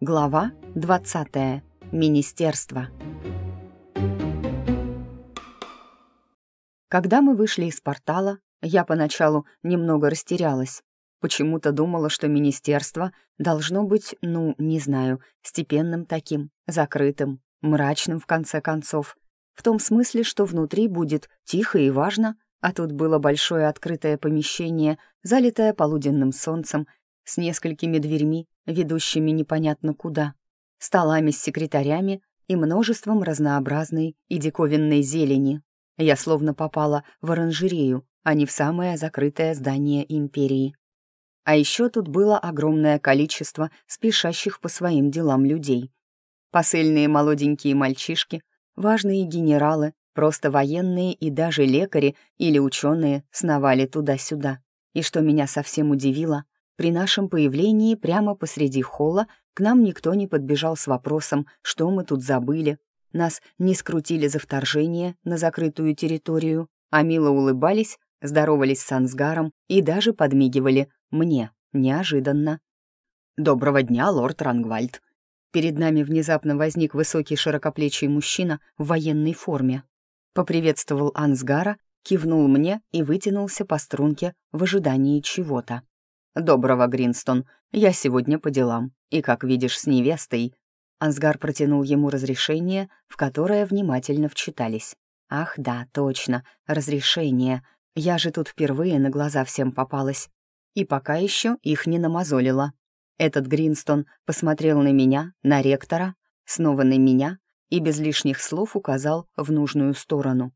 Глава 20. Министерство. Когда мы вышли из портала, я поначалу немного растерялась. Почему-то думала, что министерство должно быть, ну, не знаю, степенным таким, закрытым, мрачным в конце концов. В том смысле, что внутри будет тихо и важно, а тут было большое открытое помещение, залитое полуденным солнцем, с несколькими дверьми, ведущими непонятно куда, столами с секретарями и множеством разнообразной и диковинной зелени. Я словно попала в оранжерею, а не в самое закрытое здание империи. А еще тут было огромное количество спешащих по своим делам людей. Посыльные молоденькие мальчишки, важные генералы, просто военные и даже лекари или ученые сновали туда-сюда. И что меня совсем удивило, при нашем появлении прямо посреди холла к нам никто не подбежал с вопросом, что мы тут забыли. Нас не скрутили за вторжение на закрытую территорию, а мило улыбались, здоровались с Ансгаром и даже подмигивали мне, неожиданно. «Доброго дня, лорд Рангвальд!» Перед нами внезапно возник высокий широкоплечий мужчина в военной форме. Поприветствовал Ансгара, кивнул мне и вытянулся по струнке в ожидании чего-то. «Доброго, Гринстон. Я сегодня по делам. И, как видишь, с невестой». Ансгар протянул ему разрешение, в которое внимательно вчитались. «Ах да, точно, разрешение. Я же тут впервые на глаза всем попалась. И пока еще их не намазолила. Этот Гринстон посмотрел на меня, на ректора, снова на меня и без лишних слов указал в нужную сторону.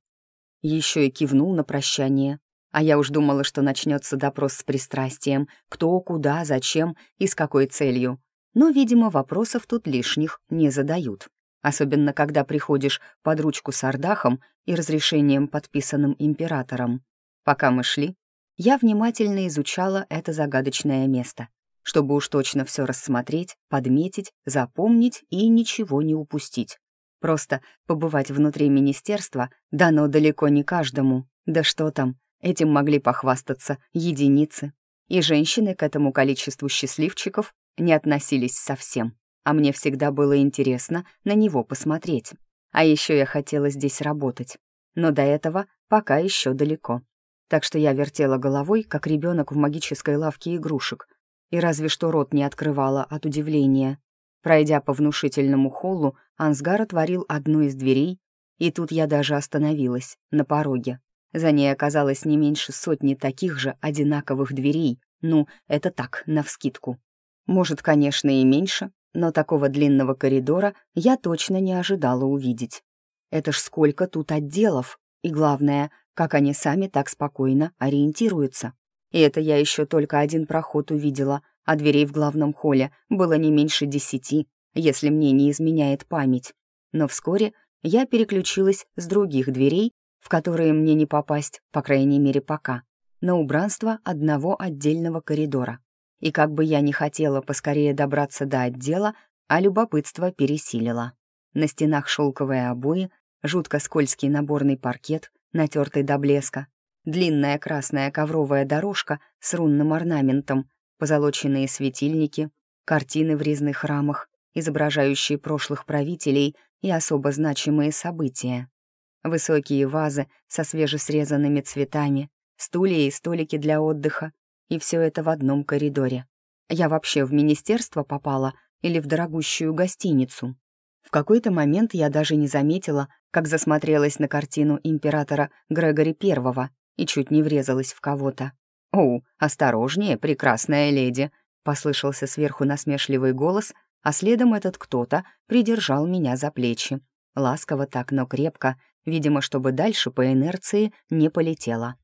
Еще и кивнул на прощание, а я уж думала, что начнется допрос с пристрастием, кто, куда, зачем и с какой целью. Но, видимо, вопросов тут лишних не задают. Особенно, когда приходишь под ручку с Ардахом и разрешением, подписанным императором. Пока мы шли, я внимательно изучала это загадочное место, чтобы уж точно все рассмотреть, подметить, запомнить и ничего не упустить. Просто побывать внутри министерства дано далеко не каждому. Да что там, Этим могли похвастаться единицы. И женщины к этому количеству счастливчиков не относились совсем. А мне всегда было интересно на него посмотреть. А еще я хотела здесь работать. Но до этого пока еще далеко. Так что я вертела головой, как ребенок в магической лавке игрушек, и разве что рот не открывала от удивления. Пройдя по внушительному холлу, Ансгар отворил одну из дверей, и тут я даже остановилась на пороге. За ней оказалось не меньше сотни таких же одинаковых дверей. Ну, это так, навскидку. Может, конечно, и меньше, но такого длинного коридора я точно не ожидала увидеть. Это ж сколько тут отделов, и главное, как они сами так спокойно ориентируются. И это я еще только один проход увидела, а дверей в главном холле было не меньше десяти, если мне не изменяет память. Но вскоре я переключилась с других дверей в которые мне не попасть, по крайней мере пока, на убранство одного отдельного коридора. И как бы я ни хотела поскорее добраться до отдела, а любопытство пересилило. На стенах шелковые обои, жутко скользкий наборный паркет, натертый до блеска, длинная красная ковровая дорожка с рунным орнаментом, позолоченные светильники, картины в резных рамах, изображающие прошлых правителей и особо значимые события. Высокие вазы со свежесрезанными цветами, стулья и столики для отдыха. И все это в одном коридоре. Я вообще в министерство попала или в дорогущую гостиницу. В какой-то момент я даже не заметила, как засмотрелась на картину императора Грегори Первого и чуть не врезалась в кого-то. «О, осторожнее, прекрасная леди!» — послышался сверху насмешливый голос, а следом этот кто-то придержал меня за плечи. Ласково так, но крепко, видимо, чтобы дальше по инерции не полетела.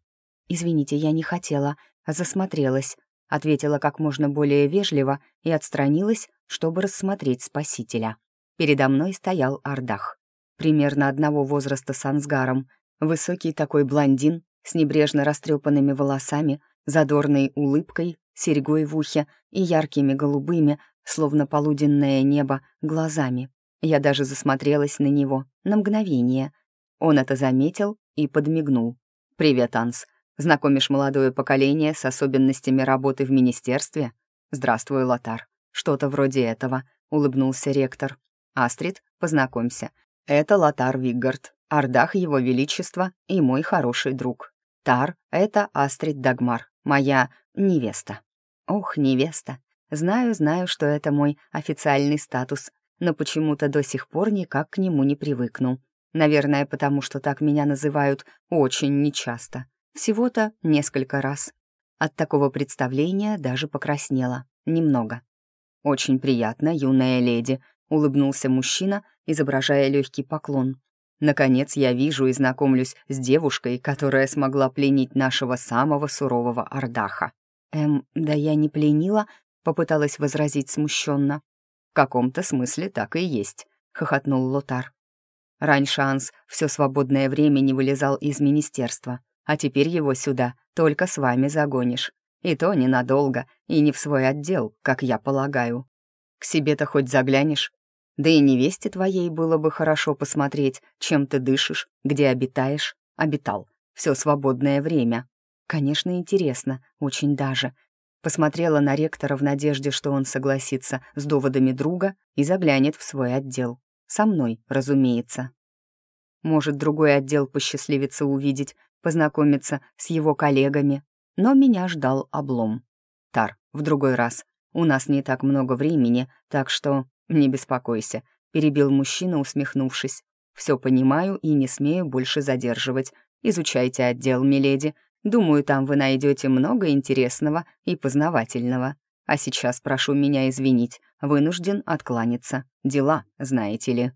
«Извините, я не хотела, а засмотрелась», ответила как можно более вежливо и отстранилась, чтобы рассмотреть спасителя. Передо мной стоял Ардах, примерно одного возраста с Ансгаром, высокий такой блондин с небрежно растрепанными волосами, задорной улыбкой, серьгой в ухе и яркими голубыми, словно полуденное небо, глазами. Я даже засмотрелась на него на мгновение — он это заметил и подмигнул. «Привет, Анс. Знакомишь молодое поколение с особенностями работы в министерстве? Здравствуй, Лотар. что-то вроде этого», — улыбнулся ректор. «Астрид, познакомься. Это Лотар Виггард, Ардах Его Величества и мой хороший друг. Тар — это Астрид Дагмар, моя невеста». «Ох, невеста. Знаю, знаю, что это мой официальный статус, но почему-то до сих пор никак к нему не привыкну. Наверное, потому что так меня называют очень нечасто. Всего-то несколько раз. От такого представления даже покраснела. Немного. «Очень приятно, юная леди», — улыбнулся мужчина, изображая легкий поклон. «Наконец я вижу и знакомлюсь с девушкой, которая смогла пленить нашего самого сурового Ардаха». «Эм, да я не пленила», — попыталась возразить смущенно. «В каком-то смысле так и есть», — хохотнул Лотар. Раньше Анс все свободное время не вылезал из министерства, а теперь его сюда только с вами загонишь. И то ненадолго, и не в свой отдел, как я полагаю. К себе-то хоть заглянешь. Да и невесте твоей было бы хорошо посмотреть, чем ты дышишь, где обитаешь. Обитал. Все свободное время. Конечно, интересно, очень даже. Посмотрела на ректора в надежде, что он согласится с доводами друга и заглянет в свой отдел. Со мной, разумеется. Может, другой отдел посчастливится увидеть, познакомиться с его коллегами. Но меня ждал облом. Тар, в другой раз. У нас не так много времени, так что не беспокойся, перебил мужчина, усмехнувшись. Все понимаю и не смею больше задерживать. Изучайте отдел, миледи. Думаю, там вы найдете много интересного и познавательного. А сейчас прошу меня извинить, вынужден откланяться. Дела, знаете ли».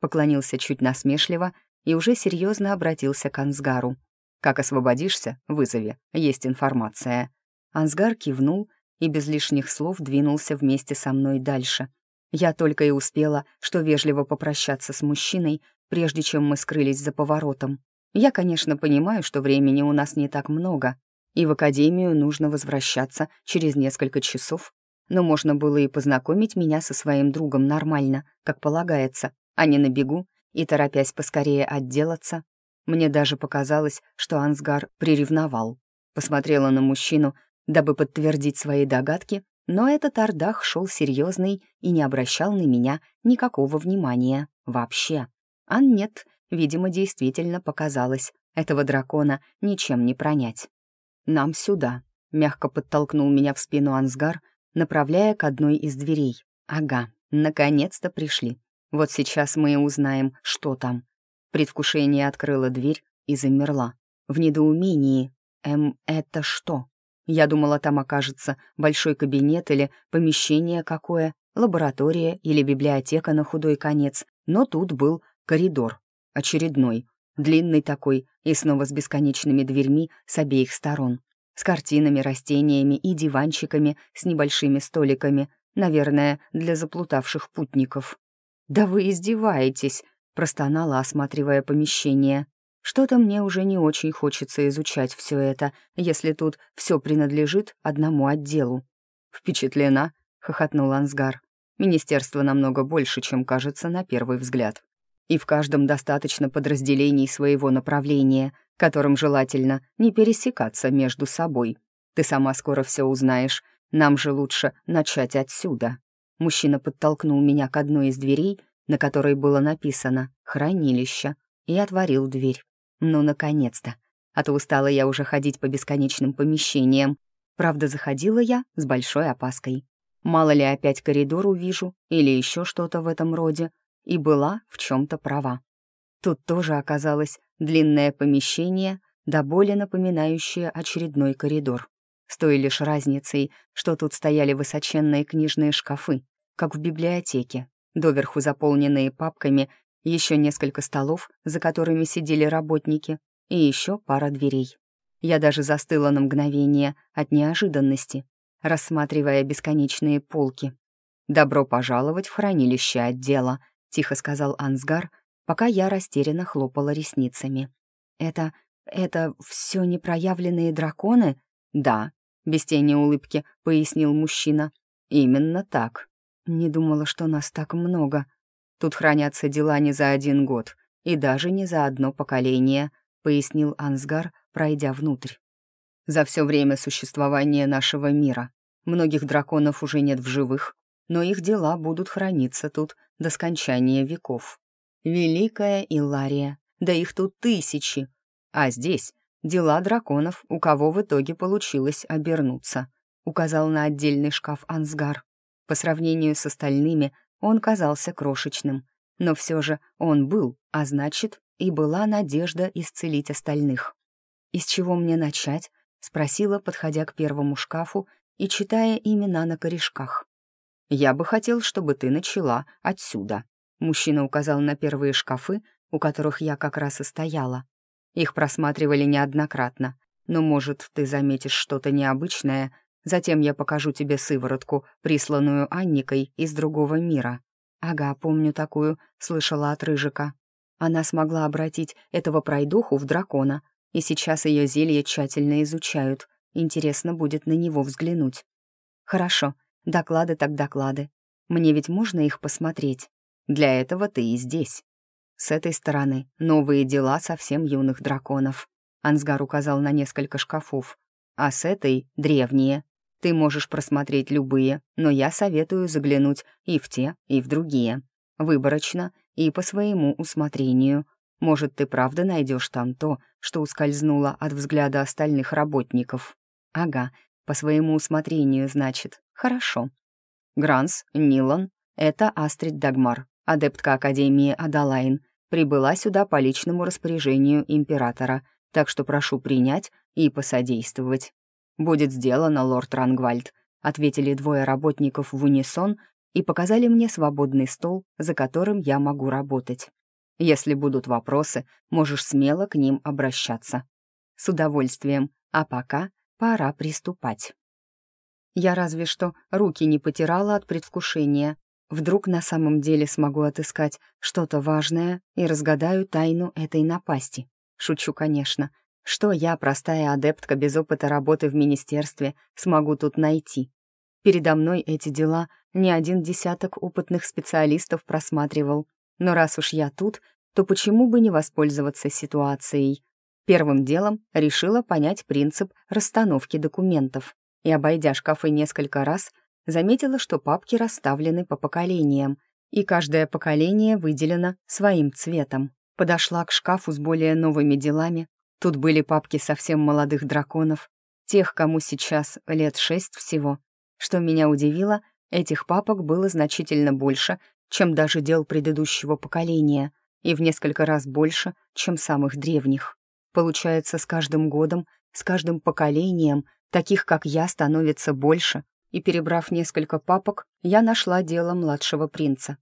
Поклонился чуть насмешливо и уже серьезно обратился к Ансгару. «Как освободишься, вызови, есть информация». Ансгар кивнул и без лишних слов двинулся вместе со мной дальше. Я только и успела, что вежливо попрощаться с мужчиной, прежде чем мы скрылись за поворотом. Я, конечно, понимаю, что времени у нас не так много, и в академию нужно возвращаться через несколько часов, но можно было и познакомить меня со своим другом нормально, как полагается, а не на бегу и торопясь поскорее отделаться. Мне даже показалось, что Ансгар приревновал. Посмотрела на мужчину, дабы подтвердить свои догадки, но этот Ардах шел серьезный и не обращал на меня никакого внимания вообще. А нет, видимо, действительно показалось, этого дракона ничем не пронять. «Нам сюда», — мягко подтолкнул меня в спину Ансгар, направляя к одной из дверей. «Ага, наконец-то пришли. Вот сейчас мы и узнаем, что там». Предвкушение открыла дверь и замерла. В недоумении. «Эм, это что?» Я думала, там окажется большой кабинет или помещение какое, лаборатория или библиотека на худой конец, но тут был коридор, очередной, длинный такой и снова с бесконечными дверьми с обеих сторон, с картинами, растениями и диванчиками с небольшими столиками, наверное, для заплутавших путников. «Да вы издеваетесь!» — простонала, осматривая помещение. «Что-то мне уже не очень хочется изучать все это, если тут все принадлежит одному отделу». «Впечатлена?» — хохотнул Ансгар. «Министерство намного больше, чем кажется на первый взгляд и в каждом достаточно подразделений своего направления, которым желательно не пересекаться между собой. Ты сама скоро все узнаешь, нам же лучше начать отсюда». Мужчина подтолкнул меня к одной из дверей, на которой было написано «Хранилище», и отворил дверь. Ну, наконец-то. А то устала я уже ходить по бесконечным помещениям. Правда, заходила я с большой опаской. Мало ли опять коридор увижу или еще что-то в этом роде и была в чем-то права. Тут тоже оказалось длинное помещение, до боли напоминающее очередной коридор. С той лишь разницей, что тут стояли высоченные книжные шкафы, как в библиотеке, доверху заполненные папками, еще несколько столов, за которыми сидели работники, и еще пара дверей. Я даже застыла на мгновение от неожиданности, рассматривая бесконечные полки. «Добро пожаловать в хранилище отдела», — тихо сказал Ансгар, пока я растерянно хлопала ресницами. «Это... это все непроявленные драконы?» «Да», — без тени улыбки пояснил мужчина. «Именно так. Не думала, что нас так много. Тут хранятся дела не за один год и даже не за одно поколение», — пояснил Ансгар, пройдя внутрь. «За все время существования нашего мира многих драконов уже нет в живых, но их дела будут храниться тут до скончания веков. Великая Илария, да их тут тысячи. А здесь дела драконов, у кого в итоге получилось обернуться, указал на отдельный шкаф Ансгар. По сравнению с остальными он казался крошечным, но все же он был, а значит, и была надежда исцелить остальных. «Из чего мне начать?» — спросила, подходя к первому шкафу и читая имена на корешках. «Я бы хотел, чтобы ты начала отсюда», — мужчина указал на первые шкафы, у которых я как раз и стояла. Их просматривали неоднократно, но, может, ты заметишь что-то необычное, затем я покажу тебе сыворотку, присланную Анникой из другого мира. Ага, помню такую, слышала от Рыжика. Она смогла обратить этого пройдуху в дракона, и сейчас ее зелье тщательно изучают. Интересно будет на него взглянуть. Хорошо, доклады так доклады. Мне ведь можно их посмотреть. Для этого ты и здесь. С этой стороны новые дела совсем юных драконов. Ансгар указал на несколько шкафов. А с этой — древние. Ты можешь просмотреть любые, но я советую заглянуть и в те, и в другие. Выборочно и по своему усмотрению. Может, ты правда найдешь там то, что ускользнуло от взгляда остальных работников. Ага, по своему усмотрению, значит. Хорошо. Гранс, Нилан — это Астрид Дагмар, адептка Академии Адалайн. Прибыла сюда по личному распоряжению императора, так что прошу принять и посодействовать. «Будет сделано, лорд Рангвальд», — ответили двое работников в унисон и показали мне свободный стол, за которым я могу работать. Если будут вопросы, можешь смело к ним обращаться. С удовольствием. А пока пора приступать. Я разве что руки не потирала от предвкушения. Вдруг на самом деле смогу отыскать что-то важное и разгадаю тайну этой напасти. Шучу, конечно. Что я, простая адептка без опыта работы в министерстве, смогу тут найти? Передо мной эти дела не один десяток опытных специалистов просматривал. Но раз уж я тут, то почему бы не воспользоваться ситуацией? Первым делом решила понять принцип расстановки документов. И, обойдя шкафы несколько раз, заметила, что папки расставлены по поколениям, и каждое поколение выделено своим цветом. Подошла к шкафу с более новыми делами, Тут были папки совсем молодых драконов, тех, кому сейчас лет шесть всего. Что меня удивило, этих папок было значительно больше, чем даже дел предыдущего поколения, и в несколько раз больше, чем самых древних. Получается, с каждым годом, с каждым поколением таких, как я, становится больше, и, перебрав несколько папок, я нашла дело младшего принца.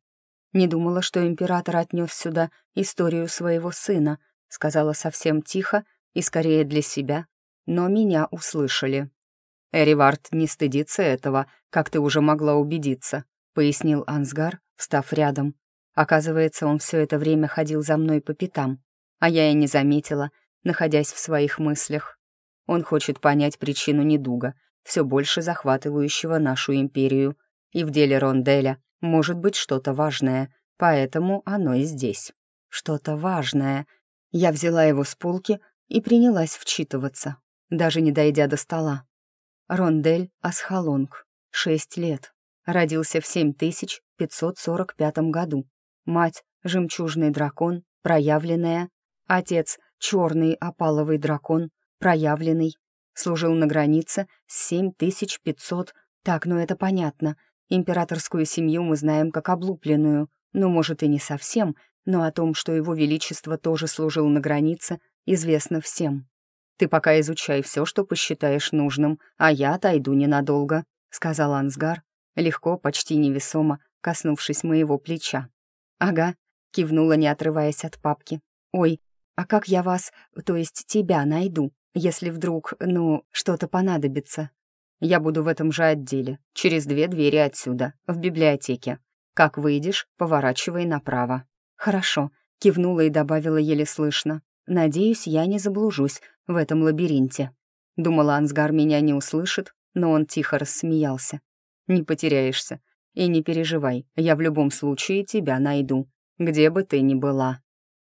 Не думала, что император отнес сюда историю своего сына, сказала совсем тихо и скорее для себя, но меня услышали. «Эривард не стыдится этого, как ты уже могла убедиться», — пояснил Ансгар, встав рядом. Оказывается, он все это время ходил за мной по пятам, а я и не заметила, находясь в своих мыслях. Он хочет понять причину недуга, все больше захватывающего нашу империю, и в деле Ронделя может быть что-то важное, поэтому оно и здесь. Что-то важное, я взяла его с полки и принялась вчитываться, даже не дойдя до стола. Рондель Асхалонг, 6 лет. Родился в 7545 году. Мать — жемчужный дракон, проявленная. Отец — черный опаловый дракон, проявленный. Служил на границе с 7500... Так, ну это понятно. Императорскую семью мы знаем как облупленную. Ну, может, и не совсем, но о том, что его величество тоже служил на границе, известно всем. «Ты пока изучай все, что посчитаешь нужным, а я отойду ненадолго», — сказал Ансгар, легко, почти невесомо, коснувшись моего плеча. «Ага», — кивнула, не отрываясь от папки. «Ой, а как я вас, то есть тебя, найду, если вдруг, ну, что-то понадобится?» «Я буду в этом же отделе, через две двери отсюда, в библиотеке. Как выйдешь, поворачивай направо». «Хорошо», — кивнула и добавила еле слышно. «Надеюсь, я не заблужусь в этом лабиринте». Думала, Ансгар меня не услышит, но он тихо рассмеялся. «Не потеряешься. И не переживай, я в любом случае тебя найду, где бы ты ни была».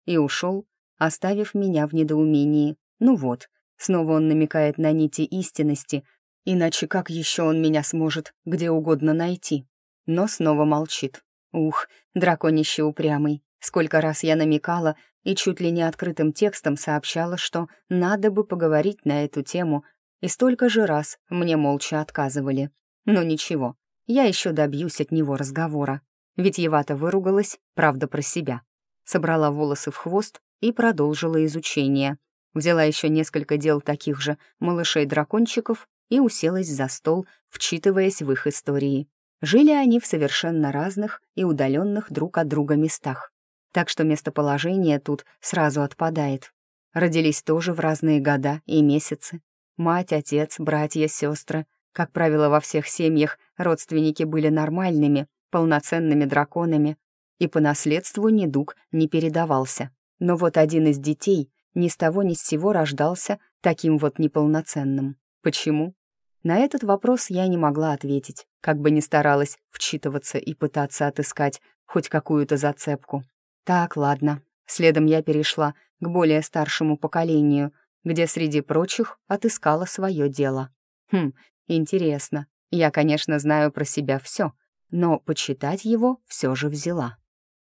И ушел, оставив меня в недоумении. Ну вот, снова он намекает на нити истинности, иначе как еще он меня сможет где угодно найти? но снова молчит. Ух, драконище упрямый. Сколько раз я намекала и чуть ли не открытым текстом сообщала, что надо бы поговорить на эту тему, и столько же раз мне молча отказывали. Но ничего, я еще добьюсь от него разговора. Ведь Евата выругалась, правда, про себя. Собрала волосы в хвост и продолжила изучение. Взяла еще несколько дел таких же малышей-дракончиков и уселась за стол, вчитываясь в их истории. Жили они в совершенно разных и удаленных друг от друга местах, так что местоположение тут сразу отпадает. Родились тоже в разные года и месяцы. Мать, отец, братья, сестры. Как правило, во всех семьях родственники были нормальными, полноценными драконами, и по наследству недуг не передавался. Но вот один из детей ни с того ни с сего рождался таким вот неполноценным. Почему? На этот вопрос я не могла ответить, как бы ни старалась вчитываться и пытаться отыскать хоть какую-то зацепку. Так, ладно. Следом я перешла к более старшему поколению, где, среди прочих, отыскала свое дело. Хм, интересно. Я, конечно, знаю про себя все, но почитать его все же взяла.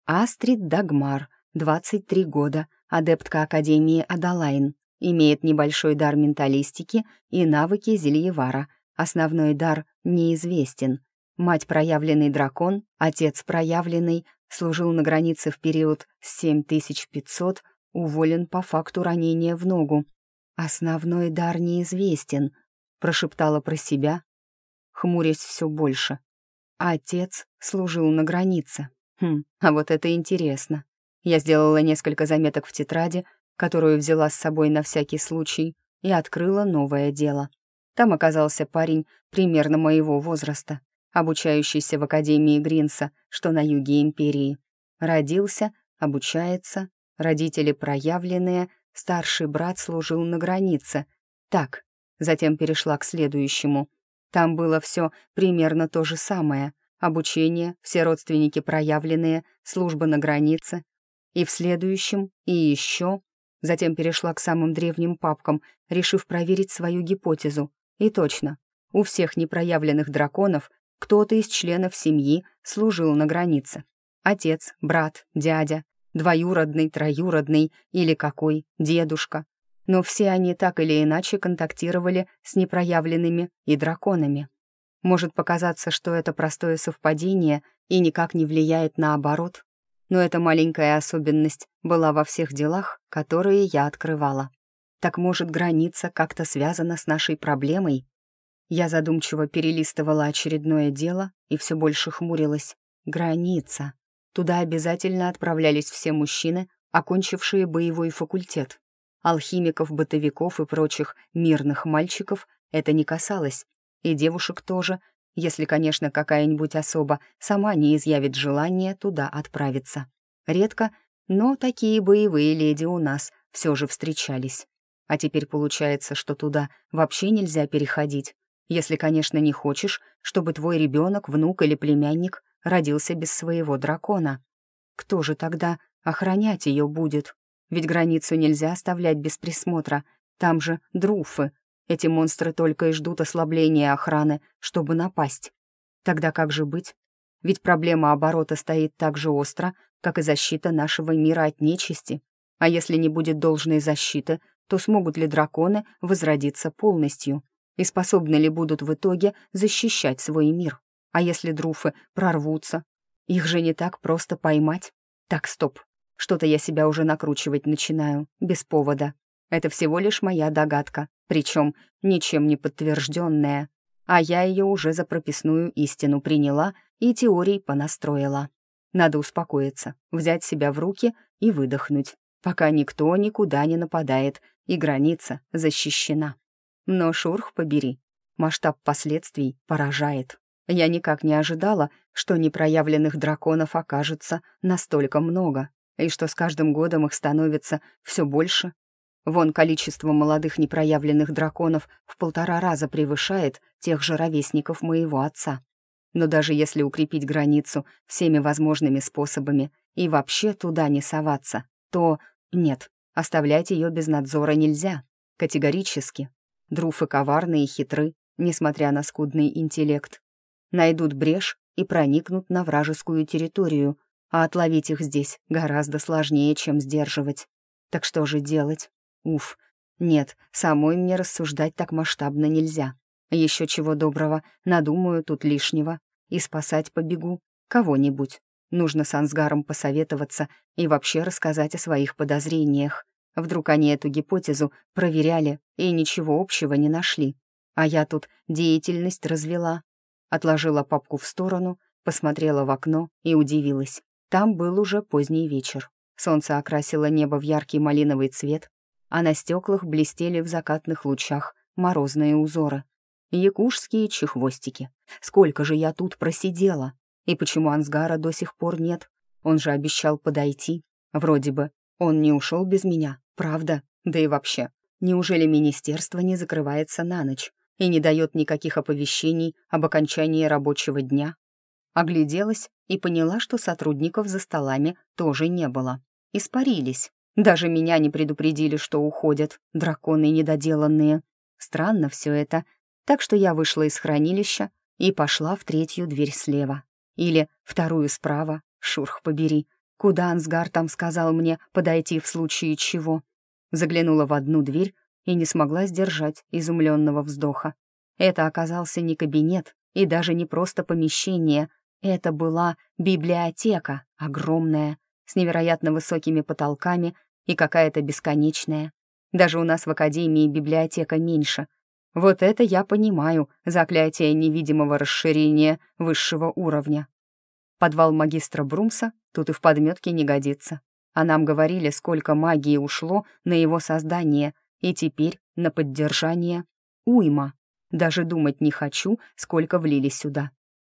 Астрид Дагмар, 23 года, адептка Академии Адалайн, имеет небольшой дар менталистики и навыки зельевара. Основной дар неизвестен. Мать проявленный дракон, отец проявленный, служил на границе в период с 7500, уволен по факту ранения в ногу. «Основной дар неизвестен», — прошептала про себя, хмурясь все больше. Отец служил на границе. Хм, а вот это интересно. Я сделала несколько заметок в тетради, которую взяла с собой на всякий случай, и открыла новое дело. Там оказался парень примерно моего возраста, обучающийся в Академии Гринса, что на юге Империи. Родился, обучается, родители проявленные, старший брат служил на границе. Так, затем перешла к следующему. Там было все примерно то же самое. Обучение, все родственники проявленные, служба на границе. И в следующем, и еще Затем перешла к самым древним папкам, решив проверить свою гипотезу. И точно, у всех непроявленных драконов кто-то из членов семьи служил на границе. Отец, брат, дядя, двоюродный, троюродный или какой, дедушка. Но все они так или иначе контактировали с непроявленными и драконами. Может показаться, что это простое совпадение и никак не влияет на оборот, но эта маленькая особенность была во всех делах, которые я открывала. Так может, граница как-то связана с нашей проблемой? Я задумчиво перелистывала очередное дело и все больше хмурилась. Граница. Туда обязательно отправлялись все мужчины, окончившие боевой факультет. Алхимиков, бытовиков и прочих мирных мальчиков это не касалось. И девушек тоже, если, конечно, какая-нибудь особа сама не изъявит желание туда отправиться. Редко, но такие боевые леди у нас все же встречались. А теперь получается, что туда вообще нельзя переходить, если, конечно, не хочешь, чтобы твой ребенок, внук или племянник родился без своего дракона. Кто же тогда охранять ее будет? Ведь границу нельзя оставлять без присмотра. Там же друфы, эти монстры только и ждут ослабления охраны, чтобы напасть. Тогда как же быть? Ведь проблема оборота стоит так же остро, как и защита нашего мира от нечисти. А если не будет должной защиты, то смогут ли драконы возродиться полностью? И способны ли будут в итоге защищать свой мир? А если друфы прорвутся? Их же не так просто поймать. Так, стоп. Что-то я себя уже накручивать начинаю, без повода. Это всего лишь моя догадка, причем ничем не подтвержденная. А я ее уже за прописную истину приняла и теорий понастроила. Надо успокоиться, взять себя в руки и выдохнуть, пока никто никуда не нападает, и граница защищена. Но шурх побери, масштаб последствий поражает. Я никак не ожидала, что непроявленных драконов окажется настолько много, и что с каждым годом их становится все больше Вон количество молодых непроявленных драконов в полтора раза превышает тех же ровесников моего отца. Но даже если укрепить границу всеми возможными способами и вообще туда не соваться, то нет, оставлять ее без надзора нельзя. Категорически. Друфы коварные и хитры, несмотря на скудный интеллект. Найдут брешь и проникнут на вражескую территорию, а отловить их здесь гораздо сложнее, чем сдерживать. Так что же делать? Уф, нет, самой мне рассуждать так масштабно нельзя. Еще чего доброго, надумаю тут лишнего и спасать побегу кого-нибудь. Нужно с Ансгаром посоветоваться и вообще рассказать о своих подозрениях. Вдруг они эту гипотезу проверяли и ничего общего не нашли. А я тут деятельность развела. Отложила папку в сторону, посмотрела в окно и удивилась. Там был уже поздний вечер. Солнце окрасило небо в яркий малиновый цвет, а на стеклах блестели в закатных лучах морозные узоры. Якушские чехвостики. Сколько же я тут просидела? И почему Ансгара до сих пор нет? Он же обещал подойти. Вроде бы. Он не ушел без меня, правда? Да и вообще. Неужели министерство не закрывается на ночь и не дает никаких оповещений об окончании рабочего дня? Огляделась и поняла, что сотрудников за столами тоже не было. Испарились. Даже меня не предупредили, что уходят, драконы недоделанные. Странно все это. Так что я вышла из хранилища и пошла в третью дверь слева. Или вторую справа, шурх побери. Куда Ансгар там сказал мне подойти в случае чего? Заглянула в одну дверь и не смогла сдержать изумленного вздоха. Это оказался не кабинет и даже не просто помещение. Это была библиотека, огромная, с невероятно высокими потолками и какая-то бесконечная. Даже у нас в академии библиотека меньше, вот это я понимаю, заклятие невидимого расширения высшего уровня. Подвал магистра Брумса тут и в подметке не годится. А нам говорили, сколько магии ушло на его создание, и теперь на поддержание уйма. Даже думать не хочу, сколько влили сюда.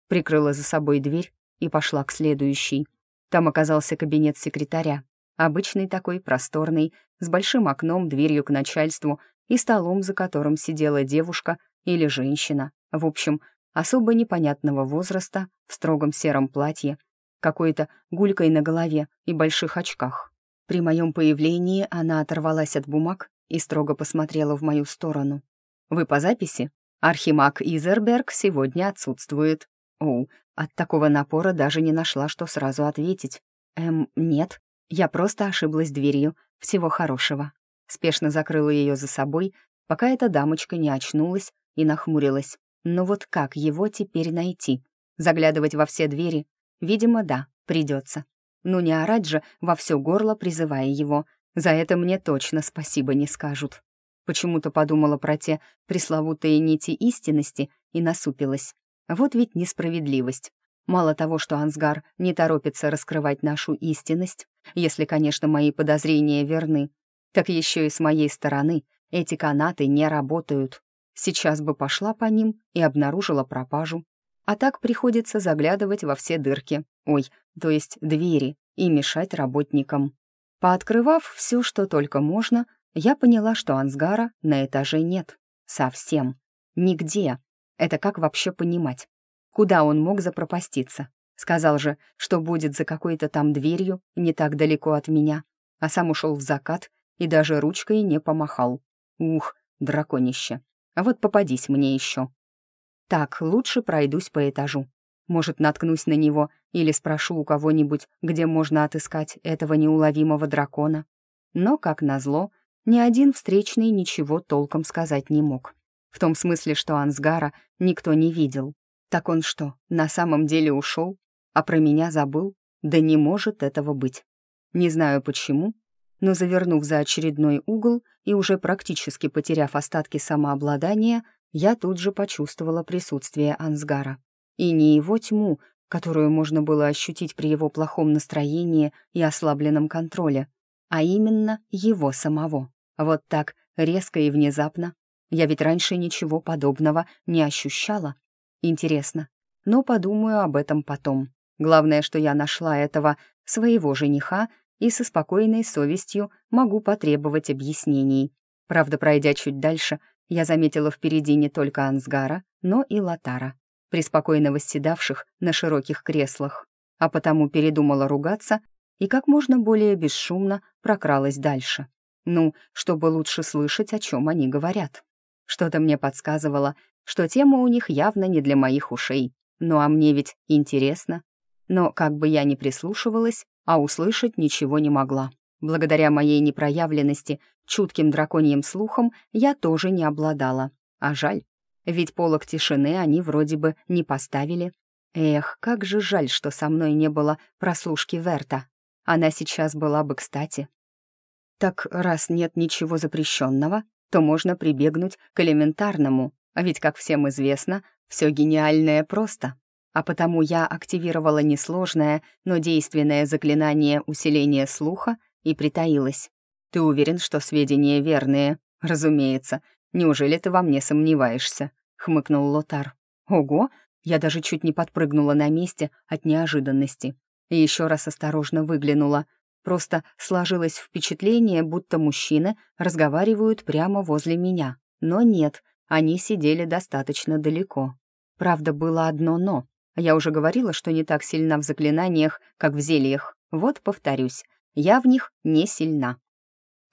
Прикрыла за собой дверь и пошла к следующей. Там оказался кабинет секретаря. Обычный такой, просторный, с большим окном, дверью к начальству и столом, за которым сидела девушка или женщина, в общем, особо непонятного возраста, в строгом сером платье, какой-то гулькой на голове и больших очках. При моем появлении она оторвалась от бумаг и строго посмотрела в мою сторону. «Вы по записи? Архимаг Изерберг сегодня отсутствует». Оу, от такого напора даже не нашла, что сразу ответить. «Эм, нет, я просто ошиблась дверью. Всего хорошего». Спешно закрыла ее за собой, пока эта дамочка не очнулась и нахмурилась. Но вот как его теперь найти? Заглядывать во все двери? Видимо, да, придется. Ну не орать же во все горло, призывая его. За это мне точно спасибо не скажут. Почему-то подумала про те пресловутые нити истинности и насупилась. Вот ведь несправедливость. Мало того, что Ансгар не торопится раскрывать нашу истинность, если, конечно, мои подозрения верны, так еще и с моей стороны эти канаты не работают. Сейчас бы пошла по ним и обнаружила пропажу. А так приходится заглядывать во все дырки, ой, то есть двери, и мешать работникам. Пооткрывав все, что только можно, я поняла, что Ансгара на этаже нет. Совсем. Нигде. Это как вообще понимать? Куда он мог запропаститься? Сказал же, что будет за какой-то там дверью, не так далеко от меня, а сам ушел в закат и даже ручкой не помахал. Ух, драконище. А вот попадись мне еще. Так, лучше пройдусь по этажу. Может, наткнусь на него или спрошу у кого-нибудь, где можно отыскать этого неуловимого дракона. Но, как назло, ни один встречный ничего толком сказать не мог. В том смысле, что Ансгара никто не видел. Так он что, на самом деле ушел, а про меня забыл? Да не может этого быть. Не знаю почему, но завернув за очередной угол и уже практически потеряв остатки самообладания, я тут же почувствовала присутствие Ансгара. И не его тьму, которую можно было ощутить при его плохом настроении и ослабленном контроле, а именно его самого. Вот так, резко и внезапно. Я ведь раньше ничего подобного не ощущала. Интересно. Но подумаю об этом потом. Главное, что я нашла этого своего жениха и со спокойной совестью могу потребовать объяснений. Правда, пройдя чуть дальше, я заметила впереди не только Ансгара, но и Латара, преспокойно восседавших на широких креслах, а потому передумала ругаться и как можно более бесшумно прокралась дальше. Ну, чтобы лучше слышать, о чем они говорят. Что-то мне подсказывало, что тема у них явно не для моих ушей. Ну а мне ведь интересно. Но как бы я ни прислушивалась, а услышать ничего не могла. Благодаря моей непроявленности, чутким драконьим слухом я тоже не обладала. А жаль, ведь полок тишины они вроде бы не поставили. Эх, как же жаль, что со мной не было прослушки Верта. Она сейчас была бы кстати. Так раз нет ничего запрещенного, то можно прибегнуть к элементарному, а ведь, как всем известно, все гениальное просто. А потому я активировала несложное, но действенное заклинание усиления слуха и притаилась. «Ты уверен, что сведения верные?» «Разумеется. Неужели ты во мне сомневаешься?» — хмыкнул Лотар. «Ого!» Я даже чуть не подпрыгнула на месте от неожиданности. И еще раз осторожно выглянула. Просто сложилось впечатление, будто мужчины разговаривают прямо возле меня. Но нет, они сидели достаточно далеко. Правда, было одно «но». Я уже говорила, что не так сильна в заклинаниях, как в зельях. Вот повторюсь, я в них не сильна.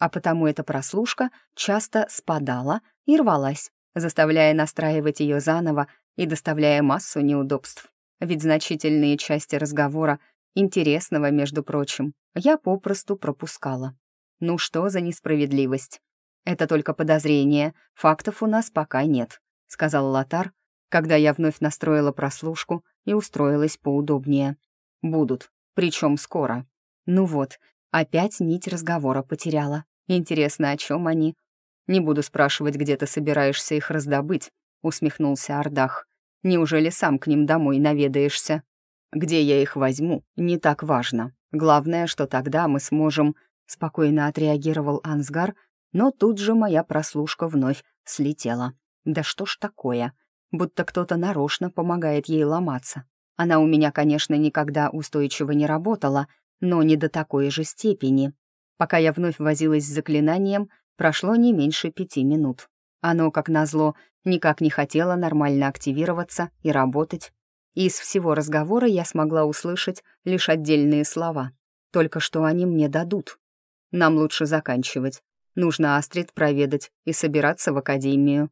А потому эта прослушка часто спадала и рвалась, заставляя настраивать ее заново и доставляя массу неудобств. Ведь значительные части разговора, интересного, между прочим, я попросту пропускала. Ну что за несправедливость? Это только подозрение, фактов у нас пока нет, сказал Лотар, когда я вновь настроила прослушку и устроилась поудобнее. Будут, причем скоро. Ну вот, Опять нить разговора потеряла. Интересно, о чем они? Не буду спрашивать, где ты собираешься их раздобыть, усмехнулся Ардах. Неужели сам к ним домой наведаешься? Где я их возьму, не так важно. Главное, что тогда мы сможем... Спокойно отреагировал Ансгар, но тут же моя прослушка вновь слетела. Да что ж такое? Будто кто-то нарочно помогает ей ломаться. Она у меня, конечно, никогда устойчиво не работала, но не до такой же степени. Пока я вновь возилась с заклинанием, прошло не меньше пяти минут. Оно, как назло, никак не хотело нормально активироваться и работать. Из всего разговора я смогла услышать лишь отдельные слова. Только что они мне дадут. Нам лучше заканчивать. Нужно Астрид проведать и собираться в академию.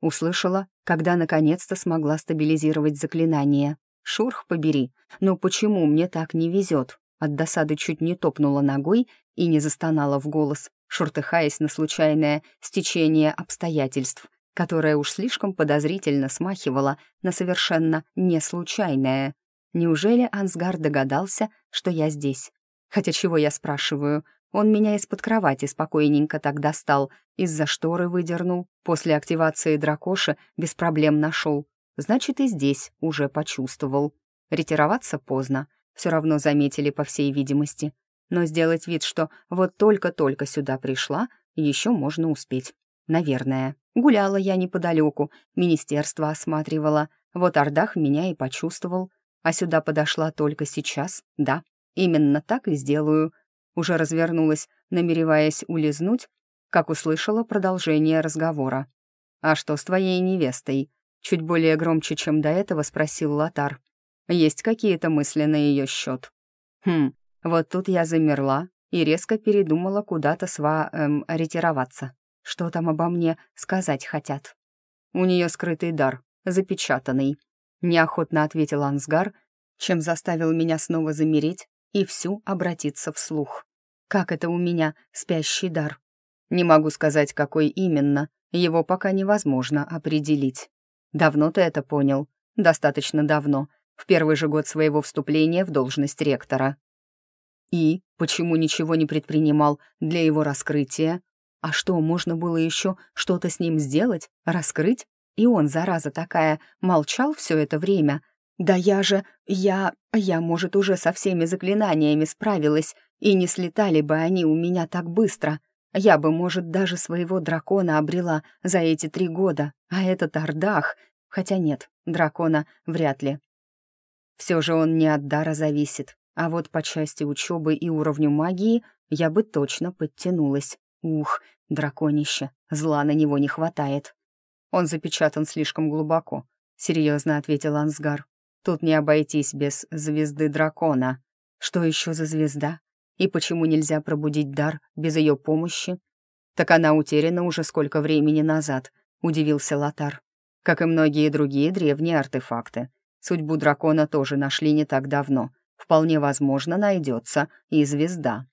Услышала, когда наконец-то смогла стабилизировать заклинание. Шурх побери, но почему мне так не везет? От досады чуть не топнула ногой и не застонала в голос, шуртыхаясь на случайное стечение обстоятельств, которое уж слишком подозрительно смахивало на совершенно не случайное. Неужели Ансгар догадался, что я здесь? Хотя чего я спрашиваю? Он меня из-под кровати спокойненько так достал, из-за шторы выдернул, после активации дракоши без проблем нашел. Значит, и здесь уже почувствовал. Ретироваться поздно, все равно заметили, по всей видимости. Но сделать вид, что вот только-только сюда пришла, еще можно успеть. Наверное. Гуляла я неподалеку, министерство осматривала. Вот Ардах меня и почувствовал. А сюда подошла только сейчас, да. Именно так и сделаю. Уже развернулась, намереваясь улизнуть, как услышала продолжение разговора. «А что с твоей невестой?» Чуть более громче, чем до этого, спросил Лотар. Есть какие-то мысли на ее счет. Хм, вот тут я замерла и резко передумала куда-то сва... Эм, ретироваться. Что там обо мне сказать хотят? У нее скрытый дар, запечатанный. Неохотно ответил Ансгар, чем заставил меня снова замереть и всю обратиться вслух. Как это у меня спящий дар? Не могу сказать, какой именно, его пока невозможно определить. Давно ты это понял? Достаточно давно, в первый же год своего вступления в должность ректора. И почему ничего не предпринимал для его раскрытия? А что, можно было еще что-то с ним сделать, раскрыть? И он, зараза такая, молчал все это время. Да я же, я, я, может, уже со всеми заклинаниями справилась, и не слетали бы они у меня так быстро. Я бы, может, даже своего дракона обрела за эти три года, а этот Ардах... Хотя нет, дракона вряд ли. Все же он не от дара зависит, а вот по части учебы и уровню магии я бы точно подтянулась. Ух, драконище, зла на него не хватает. Он запечатан слишком глубоко, серьезно ответил Ансгар. Тут не обойтись без звезды дракона. Что еще за звезда? И почему нельзя пробудить дар без ее помощи? Так она утеряна уже сколько времени назад, удивился Лотар. Как и многие другие древние артефакты. Судьбу дракона тоже нашли не так давно. Вполне возможно, найдется и звезда.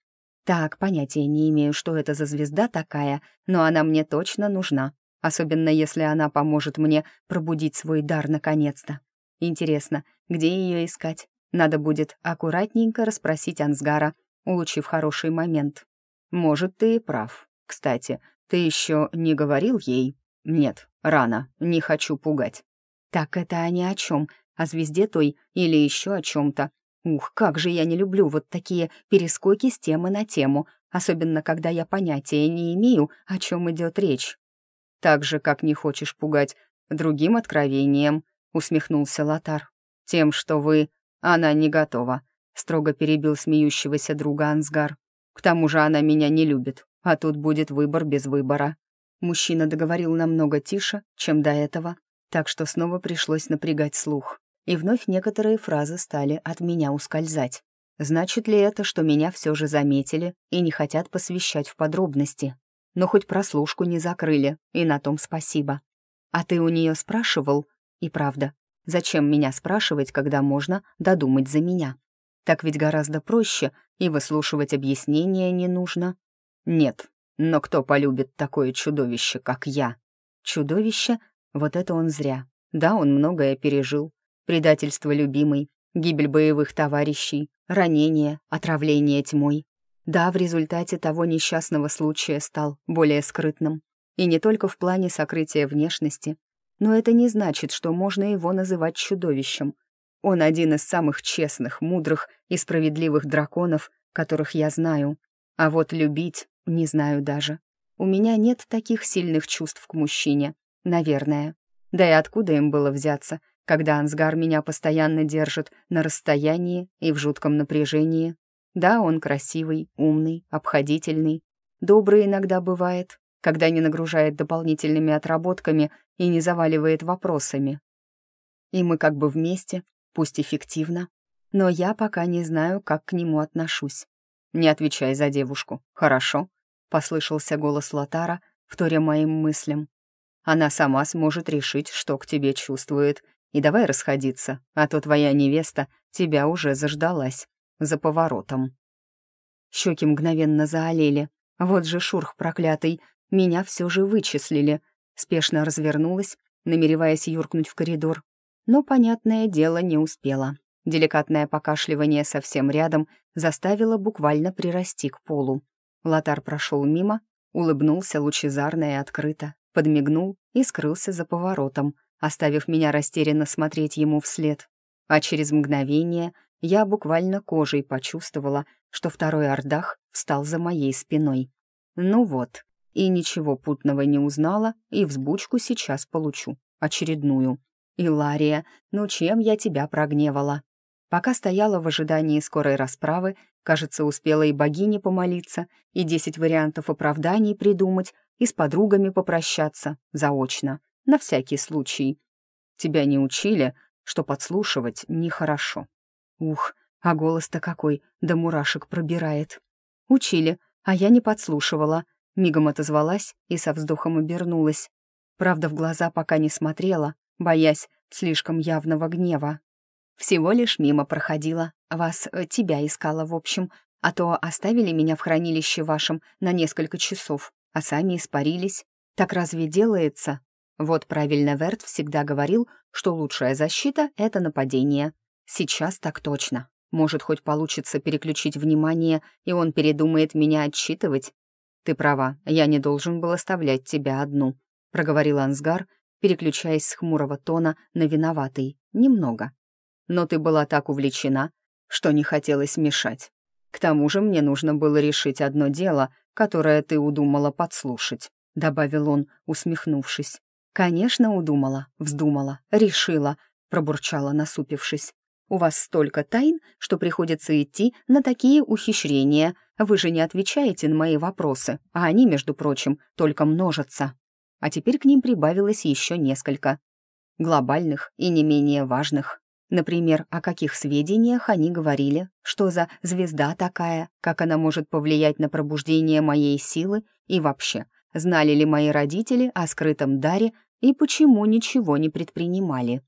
Так, понятия не имею, что это за звезда такая, но она мне точно нужна, особенно если она поможет мне пробудить свой дар наконец-то. Интересно, где ее искать? Надо будет аккуратненько расспросить Ансгара, улучив хороший момент. Может, ты и прав. Кстати, ты еще не говорил ей? Нет, рано, не хочу пугать. Так это они о чем? О звезде той или еще о чем-то? Ух, как же я не люблю вот такие перескоки с темы на тему, особенно когда я понятия не имею, о чем идет речь. Так же, как не хочешь пугать другим откровением, усмехнулся Лотар. Тем, что вы... Она не готова, строго перебил смеющегося друга Ансгар. К тому же она меня не любит, а тут будет выбор без выбора. Мужчина договорил намного тише, чем до этого, так что снова пришлось напрягать слух и вновь некоторые фразы стали от меня ускользать. Значит ли это, что меня все же заметили и не хотят посвящать в подробности? Но хоть прослушку не закрыли, и на том спасибо. А ты у нее спрашивал? И правда, зачем меня спрашивать, когда можно додумать за меня? Так ведь гораздо проще, и выслушивать объяснения не нужно. Нет, но кто полюбит такое чудовище, как я? Чудовище? Вот это он зря. Да, он многое пережил, предательство любимой, гибель боевых товарищей, ранение, отравление тьмой. Да, в результате того несчастного случая стал более скрытным. И не только в плане сокрытия внешности, но это не значит, что можно его называть чудовищем. Он один из самых честных, мудрых и справедливых драконов, которых я знаю. А вот любить не знаю даже. У меня нет таких сильных чувств к мужчине, наверное. Да и откуда им было взяться, когда Ансгар меня постоянно держит на расстоянии и в жутком напряжении. Да, он красивый, умный, обходительный. Добрый иногда бывает, когда не нагружает дополнительными отработками и не заваливает вопросами. И мы как бы вместе, пусть эффективно, но я пока не знаю, как к нему отношусь. «Не отвечай за девушку, хорошо?» — послышался голос Лотара, вторя моим мыслям. «Она сама сможет решить, что к тебе чувствует, и давай расходиться, а то твоя невеста тебя уже заждалась за поворотом». Щеки мгновенно заолели. Вот же шурх проклятый, меня все же вычислили. Спешно развернулась, намереваясь юркнуть в коридор. Но, понятное дело, не успела. Деликатное покашливание совсем рядом заставило буквально прирасти к полу. Лотар прошел мимо, улыбнулся лучезарно и открыто, подмигнул и скрылся за поворотом, оставив меня растерянно смотреть ему вслед. А через мгновение я буквально кожей почувствовала, что второй ордах встал за моей спиной. Ну вот, и ничего путного не узнала, и взбучку сейчас получу, очередную. «Илария, ну чем я тебя прогневала?» Пока стояла в ожидании скорой расправы, кажется, успела и богине помолиться, и десять вариантов оправданий придумать, и с подругами попрощаться, заочно на всякий случай. Тебя не учили, что подслушивать нехорошо. Ух, а голос-то какой, да мурашек пробирает. Учили, а я не подслушивала. Мигом отозвалась и со вздохом обернулась. Правда, в глаза пока не смотрела, боясь слишком явного гнева. Всего лишь мимо проходила, вас, э, тебя искала, в общем, а то оставили меня в хранилище вашем на несколько часов, а сами испарились. Так разве делается? Вот правильно Верт всегда говорил, что лучшая защита — это нападение. Сейчас так точно. Может, хоть получится переключить внимание, и он передумает меня отчитывать? Ты права, я не должен был оставлять тебя одну, — проговорил Ансгар, переключаясь с хмурого тона на виноватый. Немного. Но ты была так увлечена, что не хотелось мешать. К тому же мне нужно было решить одно дело, которое ты удумала подслушать», — добавил он, усмехнувшись. «Конечно, удумала, вздумала, решила», — пробурчала, насупившись. «У вас столько тайн, что приходится идти на такие ухищрения. Вы же не отвечаете на мои вопросы, а они, между прочим, только множатся». А теперь к ним прибавилось еще несколько. Глобальных и не менее важных. Например, о каких сведениях они говорили, что за звезда такая, как она может повлиять на пробуждение моей силы и вообще — знали ли мои родители о скрытом даре и почему ничего не предпринимали.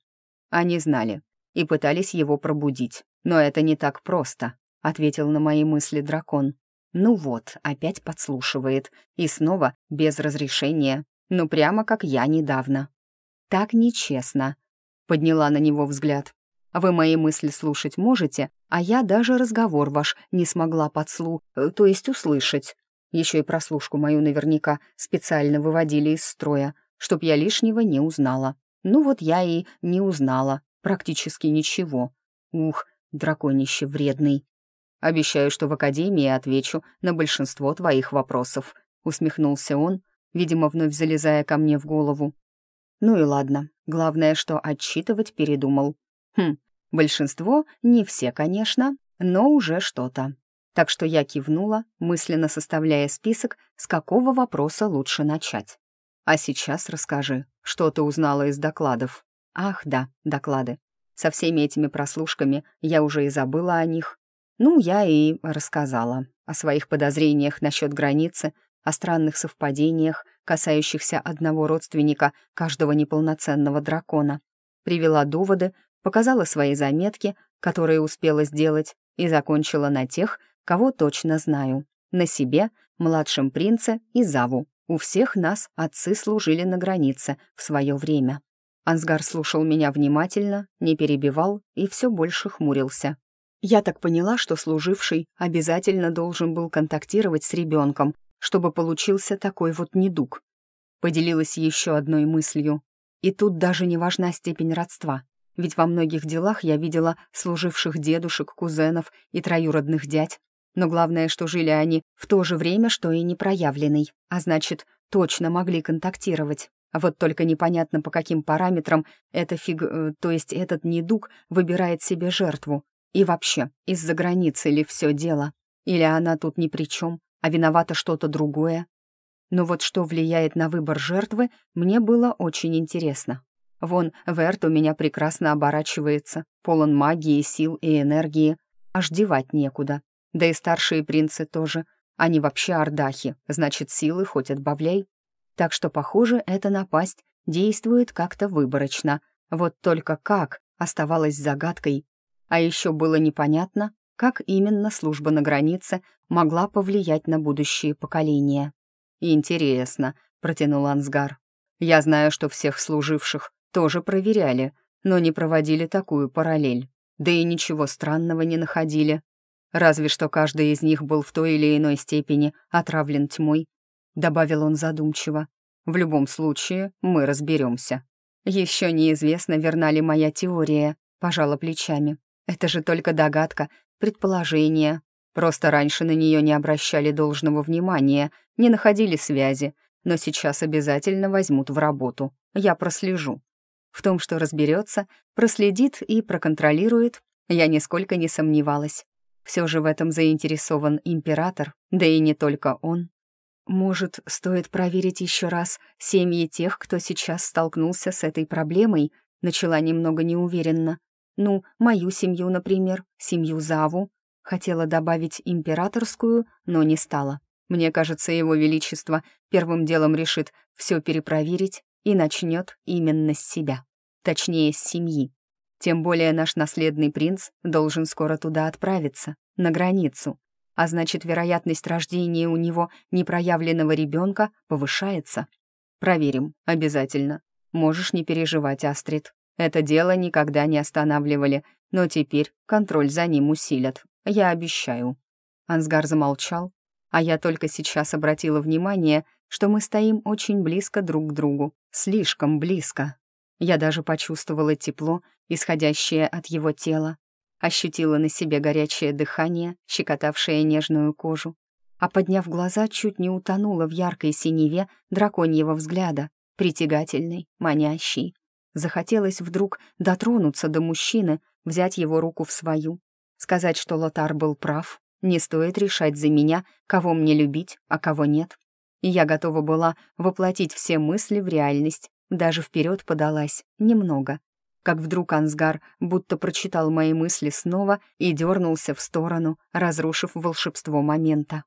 Они знали. и пытались его пробудить. Но это не так просто», — ответил на мои мысли дракон. «Ну вот, опять подслушивает. И снова без разрешения. Ну прямо как я недавно». «Так нечестно», — подняла на него взгляд. «Вы мои мысли слушать можете, а я даже разговор ваш не смогла подслу... Э, то есть услышать. Еще и прослушку мою наверняка специально выводили из строя, чтоб я лишнего не узнала. Ну вот я и не узнала. Практически ничего. Ух, драконище вредный. Обещаю, что в академии отвечу на большинство твоих вопросов», — усмехнулся он, видимо, вновь залезая ко мне в голову. «Ну и ладно. Главное, что отчитывать передумал. Хм, большинство, не все, конечно, но уже что-то. Так что я кивнула, мысленно составляя список, с какого вопроса лучше начать. А сейчас расскажи, что ты узнала из докладов. Ах, да, доклады. Со всеми этими прослушками я уже и забыла о них. Ну, я и рассказала о своих подозрениях насчет границы, о странных совпадениях, касающихся одного родственника каждого неполноценного дракона. Привела доводы, показала свои заметки, которые успела сделать, и закончила на тех, кого точно знаю. На себе, младшем принце и Заву. У всех нас отцы служили на границе в свое время. Ансгар слушал меня внимательно, не перебивал и все больше хмурился. Я так поняла, что служивший обязательно должен был контактировать с ребенком, чтобы получился такой вот недуг. Поделилась еще одной мыслью. И тут даже не важна степень родства, ведь во многих делах я видела служивших дедушек, кузенов и троюродных дядь. Но главное, что жили они в то же время, что и непроявленный, а значит, точно могли контактировать. Вот только непонятно, по каким параметрам эта фиг... Э, то есть этот недуг выбирает себе жертву. И вообще, из-за границы ли все дело? Или она тут ни при чем? а виновато что-то другое. Но вот что влияет на выбор жертвы, мне было очень интересно. Вон, Верт у меня прекрасно оборачивается, полон магии, сил и энергии. Аж девать некуда. Да и старшие принцы тоже. Они вообще ордахи, значит, силы хоть отбавляй. Так что, похоже, эта напасть действует как-то выборочно. Вот только как, оставалось загадкой. А еще было непонятно, как именно служба на границе могла повлиять на будущие поколения. «Интересно», — протянул Ансгар. «Я знаю, что всех служивших тоже проверяли, но не проводили такую параллель, да и ничего странного не находили. Разве что каждый из них был в той или иной степени отравлен тьмой», — добавил он задумчиво. «В любом случае мы разберемся. Еще неизвестно, верна ли моя теория», — пожала плечами. «Это же только догадка, предположения. Просто раньше на нее не обращали должного внимания, не находили связи, но сейчас обязательно возьмут в работу. Я прослежу. В том, что разберется, проследит и проконтролирует, я нисколько не сомневалась. Все же в этом заинтересован император, да и не только он. Может, стоит проверить еще раз семьи тех, кто сейчас столкнулся с этой проблемой, начала немного неуверенно. Ну, мою семью, например, семью Заву. Хотела добавить императорскую, но не стала. Мне кажется, его величество первым делом решит все перепроверить и начнет именно с себя. Точнее, с семьи. Тем более наш наследный принц должен скоро туда отправиться, на границу. А значит, вероятность рождения у него непроявленного ребенка повышается. Проверим, обязательно. Можешь не переживать, Астрид. Это дело никогда не останавливали, но теперь контроль за ним усилят. Я обещаю». Ансгар замолчал, а я только сейчас обратила внимание, что мы стоим очень близко друг к другу, слишком близко. Я даже почувствовала тепло, исходящее от его тела, ощутила на себе горячее дыхание, щекотавшее нежную кожу, а подняв глаза, чуть не утонула в яркой синеве драконьего взгляда, притягательный, манящий. Захотелось вдруг дотронуться до мужчины, взять его руку в свою, сказать, что Лотар был прав, не стоит решать за меня, кого мне любить, а кого нет. И я готова была воплотить все мысли в реальность, даже вперед подалась, немного. Как вдруг Ансгар будто прочитал мои мысли снова и дернулся в сторону, разрушив волшебство момента.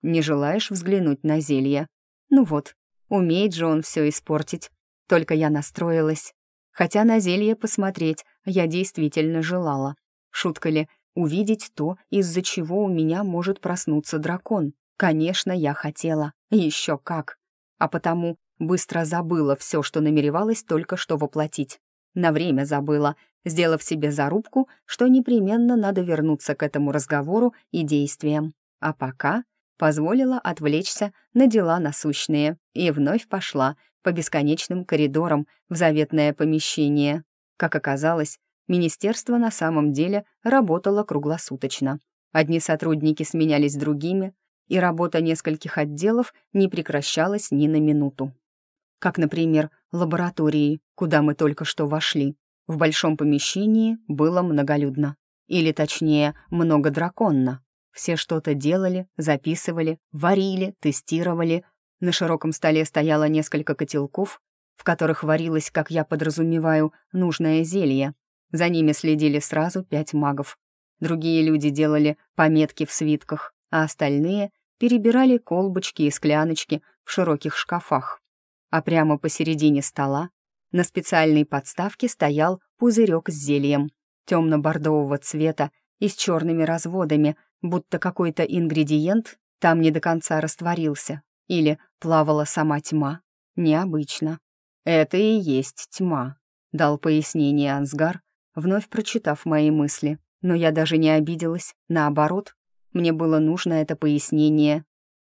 «Не желаешь взглянуть на зелье?» Ну вот, умеет же он все испортить. Только я настроилась, хотя на зелье посмотреть я действительно желала. Шутка ли, увидеть то, из-за чего у меня может проснуться дракон? Конечно, я хотела. Еще как. А потому быстро забыла все, что намеревалась только что воплотить. На время забыла, сделав себе зарубку, что непременно надо вернуться к этому разговору и действиям. А пока позволила отвлечься на дела насущные и вновь пошла по бесконечным коридорам в заветное помещение. Как оказалось, министерство на самом деле работало круглосуточно. Одни сотрудники сменялись другими, и работа нескольких отделов не прекращалась ни на минуту. Как, например, лаборатории, куда мы только что вошли. В большом помещении было многолюдно. Или, точнее, многодраконно. Все что-то делали, записывали, варили, тестировали. На широком столе стояло несколько котелков, в которых варилось, как я подразумеваю, нужное зелье. За ними следили сразу пять магов. Другие люди делали пометки в свитках, а остальные перебирали колбочки и скляночки в широких шкафах. А прямо посередине стола на специальной подставке стоял пузырек с зельем темно-бордового цвета и с черными разводами, будто какой-то ингредиент там не до конца растворился. Или плавала сама тьма. Необычно. «Это и есть тьма», — дал пояснение Ансгар, вновь прочитав мои мысли. Но я даже не обиделась, наоборот, мне было нужно это пояснение.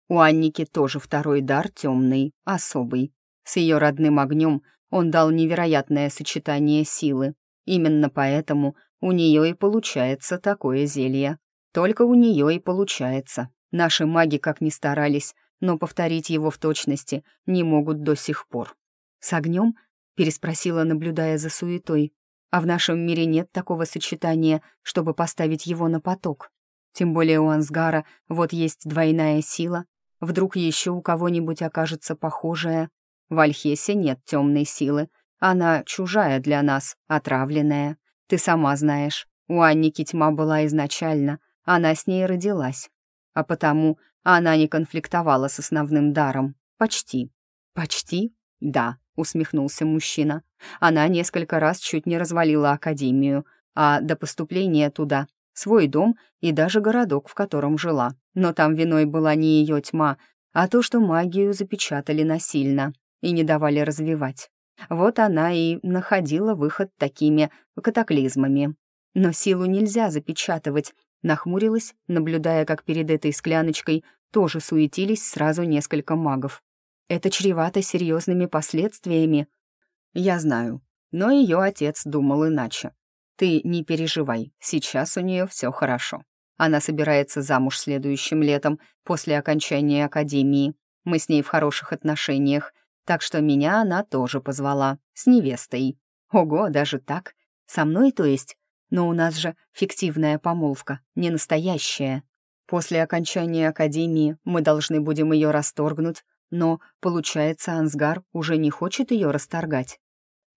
У Анники тоже второй дар темный, особый. С ее родным огнем он дал невероятное сочетание силы. Именно поэтому у нее и получается такое зелье. Только у нее и получается. Наши маги как ни старались, но повторить его в точности не могут до сих пор. «С огнем?» — переспросила, наблюдая за суетой. «А в нашем мире нет такого сочетания, чтобы поставить его на поток. Тем более у Ансгара вот есть двойная сила. Вдруг еще у кого-нибудь окажется похожая. В Альхесе нет темной силы. Она чужая для нас, отравленная. Ты сама знаешь, у Анники тьма была изначально, она с ней родилась. А потому она не конфликтовала с основным даром. Почти. Почти? Да, усмехнулся мужчина. Она несколько раз чуть не развалила академию, а до поступления туда свой дом и даже городок, в котором жила. Но там виной была не ее тьма, а то, что магию запечатали насильно и не давали развивать. Вот она и находила выход такими катаклизмами. Но силу нельзя запечатывать, нахмурилась, наблюдая, как перед этой скляночкой тоже суетились сразу несколько магов. Это чревато серьезными последствиями. Я знаю, но ее отец думал иначе. Ты не переживай, сейчас у нее все хорошо. Она собирается замуж следующим летом, после окончания академии. Мы с ней в хороших отношениях, так что меня она тоже позвала, с невестой. Ого, даже так? Со мной, то есть? Но у нас же фиктивная помолвка, не настоящая. После окончания академии мы должны будем ее расторгнуть, но, получается, Ансгар уже не хочет ее расторгать.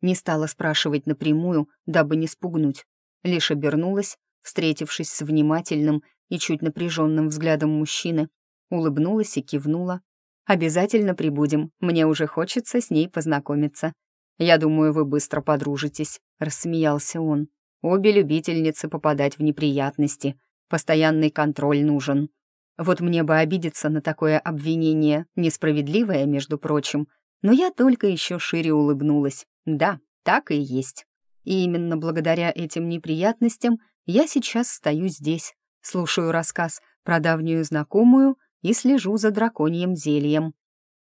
Не стала спрашивать напрямую, дабы не спугнуть. Лишь обернулась, встретившись с внимательным и чуть напряженным взглядом мужчины, улыбнулась и кивнула, Обязательно прибудем, мне уже хочется с ней познакомиться. Я думаю, вы быстро подружитесь», — рассмеялся он. «Обе любительницы попадать в неприятности. Постоянный контроль нужен. Вот мне бы обидеться на такое обвинение, несправедливое, между прочим. Но я только еще шире улыбнулась. Да, так и есть. И именно благодаря этим неприятностям я сейчас стою здесь, слушаю рассказ про давнюю знакомую и слежу за драконьим зельем.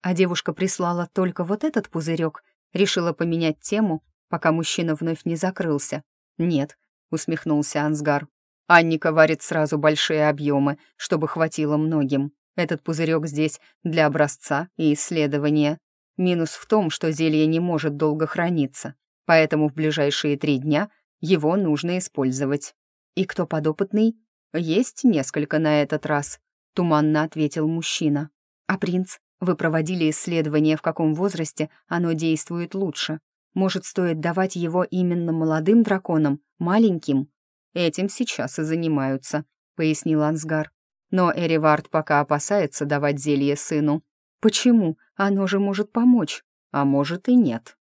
А девушка прислала только вот этот пузырек, решила поменять тему, пока мужчина вновь не закрылся. «Нет», — усмехнулся Ансгар. «Анника варит сразу большие объемы, чтобы хватило многим. Этот пузырек здесь для образца и исследования. Минус в том, что зелье не может долго храниться, поэтому в ближайшие три дня его нужно использовать. И кто подопытный? Есть несколько на этот раз туманно ответил мужчина. А принц, вы проводили исследование, в каком возрасте оно действует лучше. Может, стоит давать его именно молодым драконам, маленьким? Этим сейчас и занимаются, пояснил Ансгар. Но Эривард пока опасается давать зелье сыну. Почему? Оно же может помочь. А может и нет.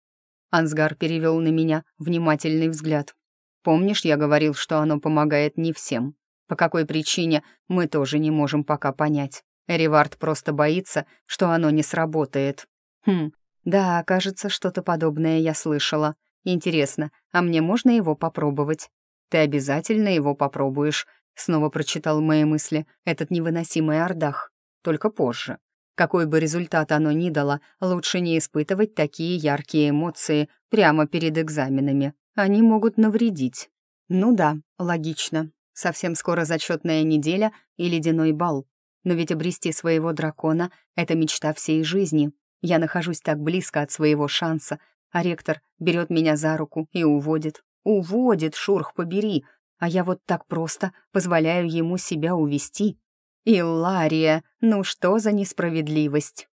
Ансгар перевел на меня внимательный взгляд. Помнишь, я говорил, что оно помогает не всем? По какой причине, мы тоже не можем пока понять. Эривард просто боится, что оно не сработает. Хм, да, кажется, что-то подобное я слышала. Интересно, а мне можно его попробовать? Ты обязательно его попробуешь, снова прочитал мои мысли этот невыносимый Ордах. Только позже. Какой бы результат оно ни дало, лучше не испытывать такие яркие эмоции прямо перед экзаменами. Они могут навредить. Ну да, логично. Совсем скоро зачетная неделя и ледяной бал. Но ведь обрести своего дракона — это мечта всей жизни. Я нахожусь так близко от своего шанса, а ректор берет меня за руку и уводит. Уводит, шурх побери, а я вот так просто позволяю ему себя увести. Илария, ну что за несправедливость?